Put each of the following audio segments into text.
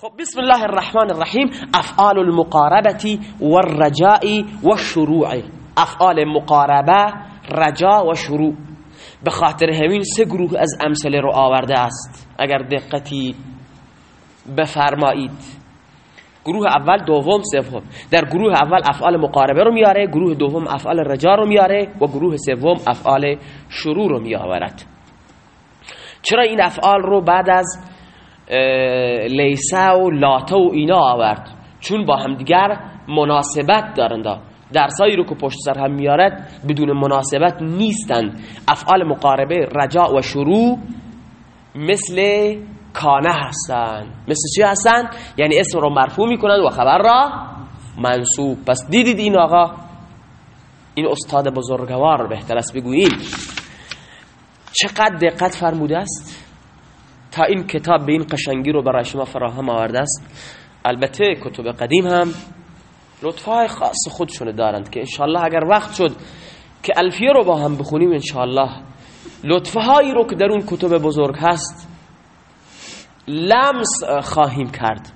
خب بسم الله الرحمن الرحیم. افعال المقاربه والرجاء والشروع. افعال مقاربه رجا و شروع. به خاطر همین سه گروه از امثله رو آورده است. اگر دقتی بفرمایید. گروه اول دوم سوم. در گروه اول افعال مقاربه رو میاره گروه دوم افعال رجا رو میاره و گروه سوم افعال شروع رو میآورد. چرا این افعال رو بعد از لیسه و لاته و اینا آورد. چون با همدیگر مناسبت دارند. درسایی رو که پشت سر هم میارد بدون مناسبت نیستند. افعال مقاربه رجاء و شروع مثل کانه هستند مثل چی هستند؟ یعنی اسم رو مرفوع می‌کنند و خبر را منصوب. پس دیدید این آقا؟ این استاد بزرگوار بهتر است بگوییم. چقدر دقت فرموده است؟ تا این کتاب به این قشنگی رو برای شما فراهم آورده است. البته کتب قدیم هم لطفای خاص خودشونه دارند که انشالله اگر وقت شد که الفیه رو با هم بخونیم انشالله لطفهایی رو که در اون کتب بزرگ هست لمس خواهیم کرد.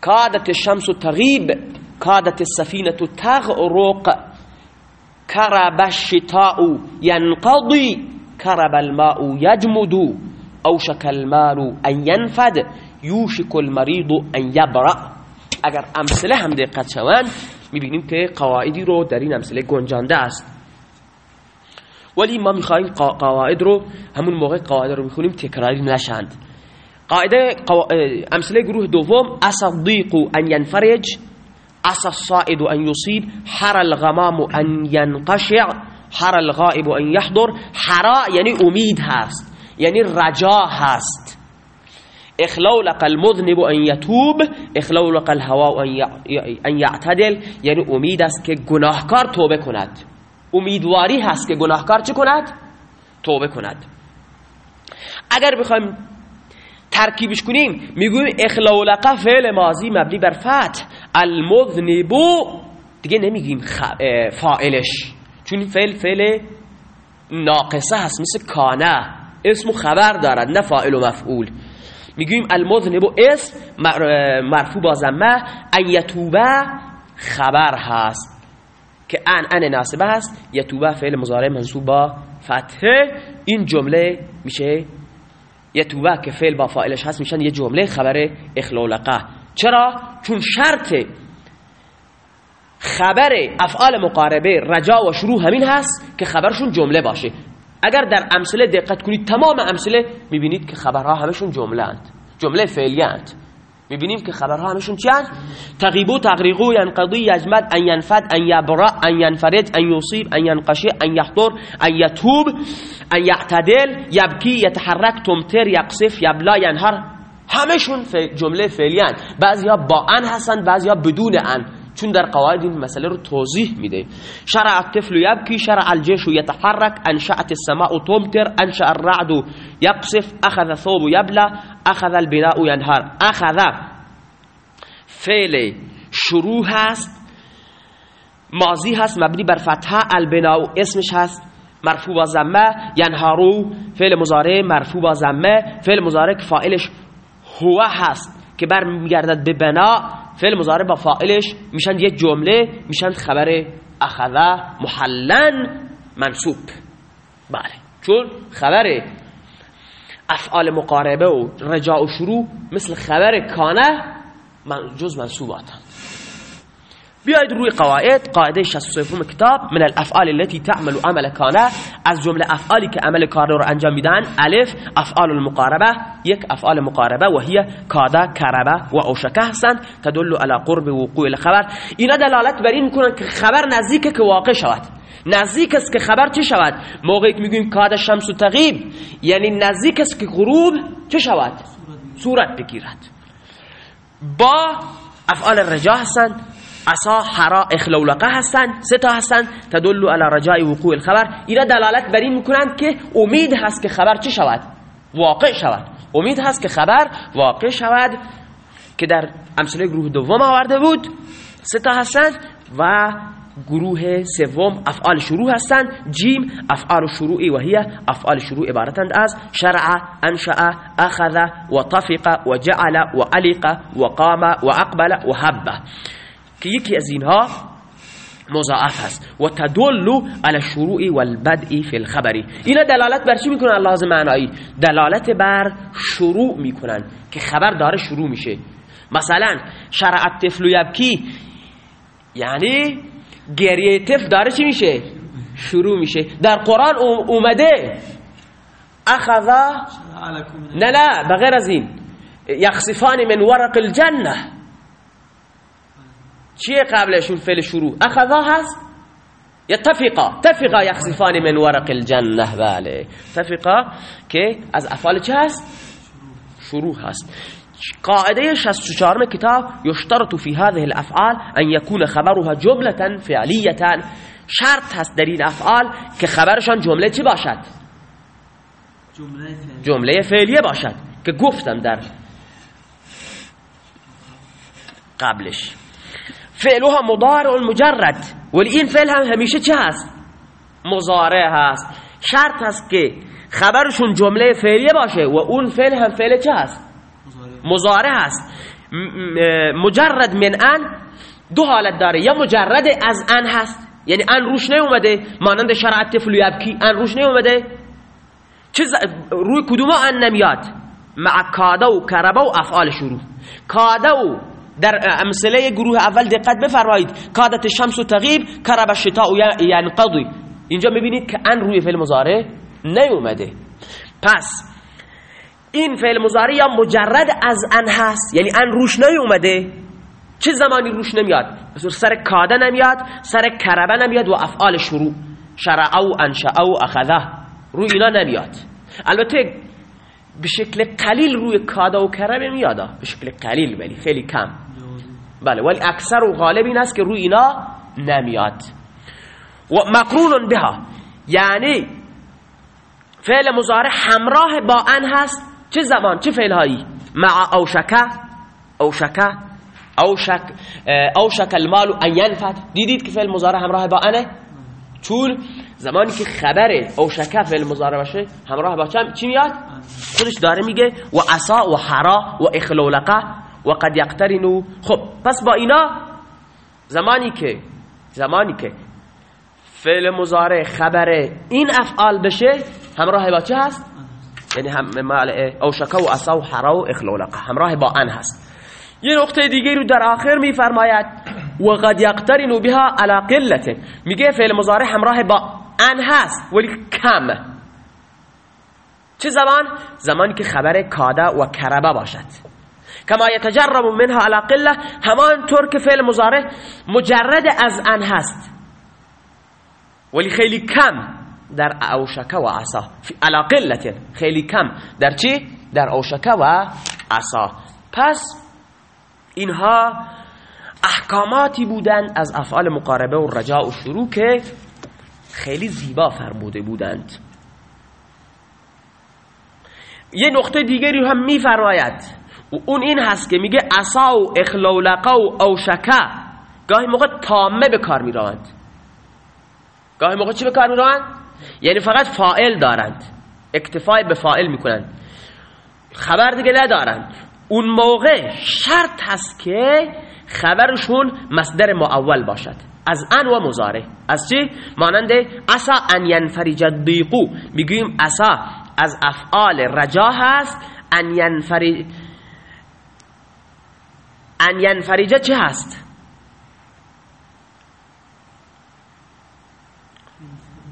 کادت الشمس تغیب کادت السفینه تغرق کرب الشتاء ینقضی کرب الماء یجمد. اوشک المال أن ینفد یوشک المریض أن یبرأ اگر أمثلة هم دقت شوند میبینیم که قواعدی رو در این امثله گنجانده است ولی ما میخوایم قواعد رو همون موقع قواعد رو میخونیم تکراری نشند قاعدة قو... أمثلة گروه دوم الضیق أن ینفرج اسا الصائد أن یصیب حر الغمام أن ینقشع حر الغائب أن یحضر حرا یعنی امید هست. یعنی رجا هست. اخلولق المذنب ان یتوب اخلولق الهوا ان یعتدل. یعنی امید است که گناهکار توبه کند. امیدواری هست که گناهکار چه کند؟ توبه کند. اگر بخوایم ترکیبش کنیم می‌گویم اخلولق فعل ماضی مبنی بر فتح المذنب دیگه نمیگیم فاعلش. چون فعل فعل ناقصه هست مثل کانه. اسم و خبر دارد نه فاعل و مفعول. می‌گویم المذنب اسم مرفوع با زمه ان یتوبه خبر هست. که ان ان ناسبه هست یتوبه فعل مضارع منصوب با فتحه این جمله میشه یتوب که فعل با فاعلش هست میشن یه جمله خبر اخلولق چرا؟ چون شرط خبر افعال مقاربه رجا و شروع همین هست که خبرشون جمله باشه. اگر در امثله دقت کنید تمام امثله می‌بینید که خبرها همشون جمله اند. جمله فعلی اند. می‌بینیم که خبرها همشون چی اند؟ تغیب تغریقو ینقضی یجمد ان ینفد ان یبرا ان ینفرد ان یصیب ان ینقشع ان یحضر ان یتوب ان یعتدل یبکی یتحرک تمتر یقصف یبلا ینهر. همشون جمله فعلی اند. بعضیا با ان هستن بعضیا بدون ان. چون در قواعد این مسئله رو توضیح میده. شرع الطفل یبکی شرع الجيش يتحرك انشأت السماء تمطر انشأ الرعد يقصف اخذ ثوب يبلى اخذ البناء ينهار اخذ فعل شروع هست ماضی هست مبنی بر فتحه البناء اسمش هست مرفوع با ضمه ینهارو فعل مضارع مرفوع با ضمه فعل مضارع فاعلش هو هست که برمیگردد به بنا فعل مضارع با فاعلش میشن یک جمله میشن خبر اخذه محلن منصوب. بله. چون خبر افعال مقاربه و رجاء و شروع مثل خبر کانه من جز منصوبات بیاید روی قواعد قاعده 63 کتاب من الافعال التي تعمل عمل کانه از جمله افعالی که عمل کانه رو انجام میدن الف افعال المقاربه یک افعال مقاربه و هي کادا کربه و اوشکه هستند. تدل على قرب وقوع الخبر. اینا دلالت بر این می‌کنن که خبر نزدیک که واقع شود. نزدیک است که خبر چه شود؟ موقعی که می‌گویم کاد شمس و تغیب یعنی نزدیک است که غروب چه شود؟ صورت بگیرد. با افعال رجا هستند. عصا حرا إخلولقة هستند سه تا هستند تدل علی رجاء وقوع الخبر. اینا دلالت بر این میکنند که امید هست که خبر چه شود؟ واقع شود. امید هست که خبر واقع شود. که در امثله گروه دوم آورده بود سه تا هستند و گروه سوم افعال شروع هستند جیم افعال شروعی و هی افعال شروع عبارتند از شرع انشأ اخذ و طفق و جعل و علق و قام و اقبل و حب. که یکی از اینها مضاعف هست و تدل على الشروع والبدء فی الخبری اینا دلالت بر چی می‌کنن لازم معنایی؟ دلالت بر شروع می‌کنن که خبر داره شروع میشه. مثلا شرع الطفل یبکی یعنی گریه طفل داره چی میشه؟ شروع میشه. در قرآن اومده اخذا نه نه بغیر از این. یخصفان من ورق الجنه چیه قبلشون فعل شروع؟ اخذا هست؟ یتفقا تفقا یخصفان من ورق الجنه بله. تفقا که از افعال چه هست؟ شروع هست. قاعده 64 کتاب یشترط فی هذه الافعال ان یکون خبرها جمله فعلیه شرط هست در این افعال که خبرشان جمله چی باشد؟ جمله فعلیه باشد که گفتم در قبلش. فعلها مضارع مجرد. ولی این فعل هم همیشه چه هست؟ مضارع هست. شرط هست که خبرشون جمله فعلیه باشه و اون فعل هم فعل چه هست؟ مضارع هست. مجرد من ان دو حالت داره. یا مجرد از ان هست یعنی ان روش نیومده مانند شرعت طفل یبکی ان روش نیومده. چیز روی کدوم ان نمیاد؟ مع کاده و کربه و افعال شروع. کاده و در امثله گروه اول دقت بفرمایید. کادت شمس و تغیب کرب الشتاء ینقضی اینجا می‌بینید که ان روی فعل مضارع نیومده. پس این فعل مضارع یا مجرد از ان هست یعنی ان روش نیومده چه زمانی روش نمیاد؟ سر کاده نمیاد سر کربه نمیاد و افعال شروع. شرع او انشأ او اخذه. روی اینا نمیاد. البته به شکل قلیل روی کاده و کربه میاد به شکل قلیل ولی خیلی کم. بله. ولی اکثر و غالب این است که روی اینا نمیاد. و مقرون بها. یعنی فعل مضارع همراه با ان هست. چه زمان؟ چه فعل هایی مع اوشکه اوشکه اوشک اوشک المال ان ينفد دیدید که فعل مضارع همراه با انه؟ چون زمانی که خبر اوشکه فعل مضارع باشه همراه با چی میاد؟ خودش داره میگه و عصا و حرا و اخلولقه و قد یقترنو خب پس با اینا زمانی که زمانی که فعل مضارع خبر این افعال بشه همراه با چه هست؟ یعنی هم مال او شکا و اسا و حرا و اخلولقه همراه با ان هست. یه نقطه دیگه رو در آخر میفرماید و قد یقترن بها على قلت. میگه فعل مضارع همراه با ان هست ولی کم. چه زمان؟ زمانی که خبر کاده و کربه باشد. کما یتجرب منها على قله همان که فعل مضارع مجرد از ان هست. ولی خیلی کم در اوشکه و عصا. على قلت خیلی کم. در چی؟ در اوشکه و عصا. پس اینها احکاماتی بودند از افعال مقاربه و رجاء و شروع که خیلی زیبا فرموده بودند. یه نقطه دیگری هم میفرماید. و اون این هست که میگه عصا و اخلولقه و اوشکه گاهی موقع تامه به کار می‌روند. گاهی موقع چی به کار می‌روند؟ یعنی فقط فائل دارند. اکتفای به فائل می‌کنند. خبر دیگه ندارند. اون موقع شرط هست که خبرشون مصدر معول باشد. از ان و مزاره از چی؟ مانند عصا ان ینفرج دیقو می‌گویم عصا از افعال رجا هست. ان ینفرج ان ینفرجه چه هست؟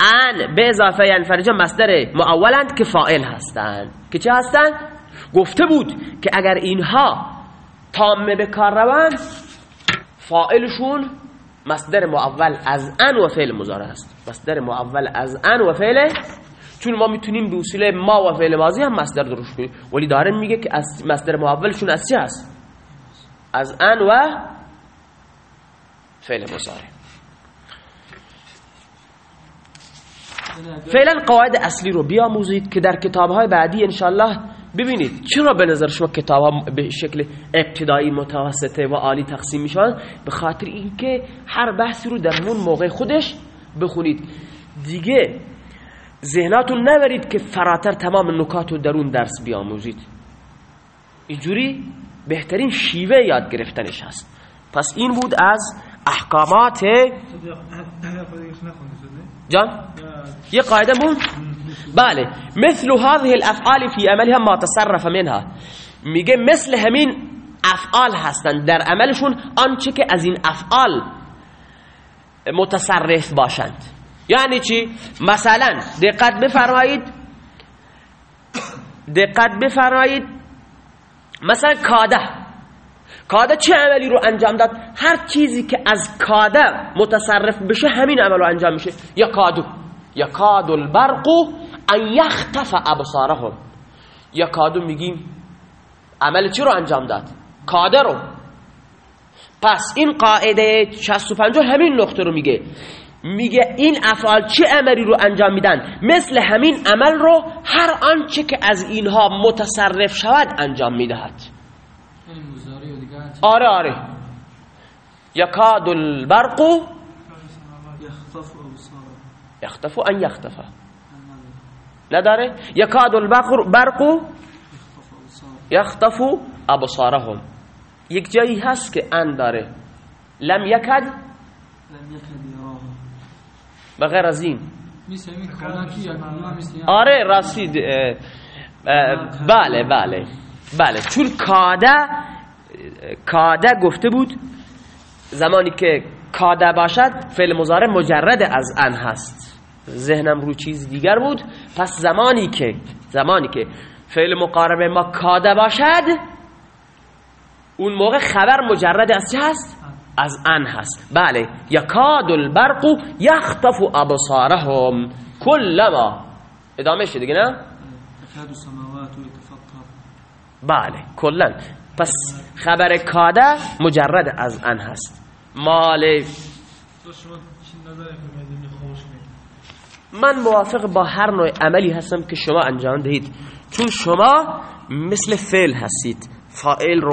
ان به اضافه ینفرجه مصدر معولند که فائل هستند. که چه هستند؟ گفته بود که اگر اینها تامه به کار روند فائلشون مصدر معول از ان و فعل مضارع است. مصدر معول از ان و فعل چون ما می‌تونیم به اصول ما و فعل ماضی هم مصدر درست کنیم. ولی داره میگه که از مصدر معولشون از چه هست؟ از ان و فعل مضارع. فعلا قواعد اصلی رو بیاموزید که در کتابهای بعدی انشالله ببینید چرا به نظر شما کتاب ها به شکل ابتدایی متوسطه و عالی تقسیم میشن به خاطر اینکه هر بحثی رو در همون موقع خودش بخونید. دیگه ذهناتون نبرید که فراتر تمام نکات رو در اون درس بیاموزید. اینجوری بهترین شیوه یاد گرفتنش هست. پس این بود از احکامات جان؟ یه قاعده بود بله. مثل هذه الافعال في عملها ما تصرف منها. میگه مثل همین افعال هستند در عملشون آنچه که از این افعال متصرف باشند. یعنی چی؟ مثلا دقت بفرمایید. دقت بفرمایید. مثلا کاده. کاده چه عملی رو انجام داد؟ هر چیزی که از کاده متصرف بشه همین عمل رو انجام میشه. یا کادو. یا کادو البرقو ان یختف ابصارهم. یا کادو میگیم عمل چی رو انجام داد؟ کاده رو. پس این قاعده 65 همین نقطه رو میگه. میگه این افعال چه عملی رو انجام میدن؟ مثل همین عمل رو هر آنچه که از اینها متصرف شود انجام می‌دهد. آره آره. یکاد البرق یختف ان یختفه نداره؟ یکاد البرق یختف ابصارهم. یک جایی هست که ان داره. لم یکد. بغیر از این. آره راسید بله بله بله. چون کاده کاده گفته بود زمانی که کاده باشد فعل مضارع مجرد از ان هست. ذهنم رو چیز دیگر بود. پس زمانی که زمانی که فعل مقارب ما کاده باشد اون موقع خبر مجرد از چه هست؟ از ان هست. بله یکاد البرق یخطف ابصارهم کلما. ادامه شد دیگه نه؟ بله کلا پس خبر کاده مجرد از ان هست. مال من موافق با هر نوع عملی هستم که شما انجام دهید. چون شما مثل فعل هستید. فائل رو